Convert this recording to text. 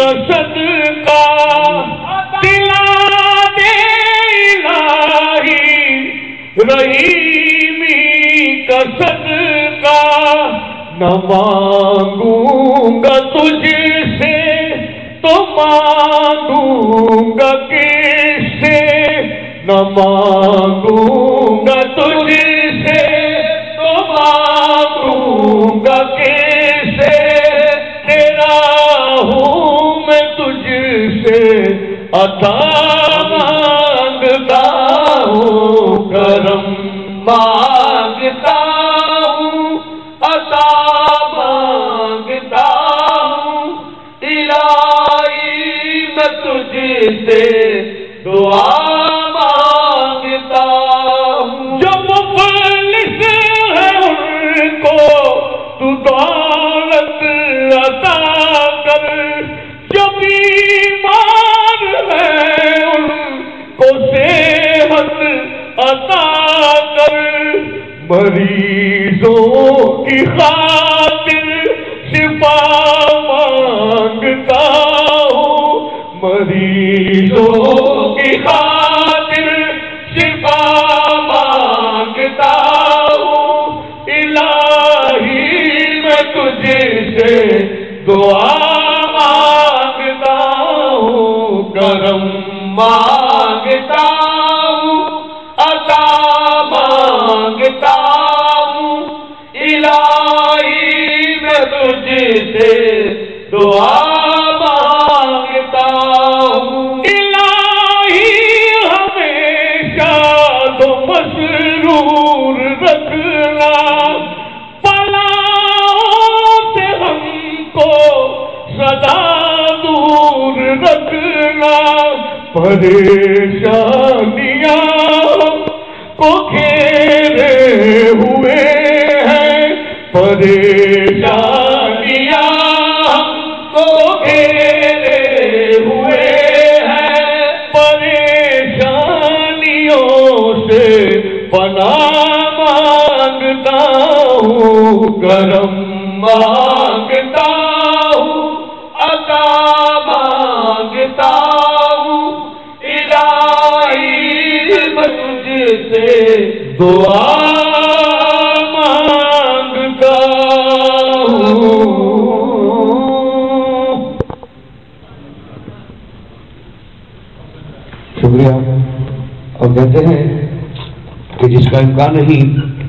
کا صدقہ دلا دے الہی رحیمی کا صدقہ، نہ مانگوں گا تجھ سے، تو مانگوں گا کس سے؟ نہ مانگوں گا عطا مانگتا ہوں کرم مانگتا ہوں عطا مانگتا ہوں الہی میں تجھ سے دعا مانگتا ہوں جو مفلس ہے ان کو تو دولت صحت عطا کر۔ مریضوں کی خاطر شفا مانگتا ہوں۔ مریضوں کی خاطر شفا مانگتا ہوں۔ الہی میں تجھ سے دعا مانگتا ہوں۔ کرم مانگتا ہوں عطا مانگتا ہوں الہی میں تجھ سے دعا مانگتا ہوں الہی ہمیشہ تو مسرور رکھنا۔ پریشانیاں کو گھیرے ہوئے ہیں۔ پریشانیاں کو گھیرے ہوئے ہیں۔ پریشانیوں سے سے دعا مانگتا ہوں۔ شکریہ۔ اور کہتے ہیں کہ جس کا امکان نہیں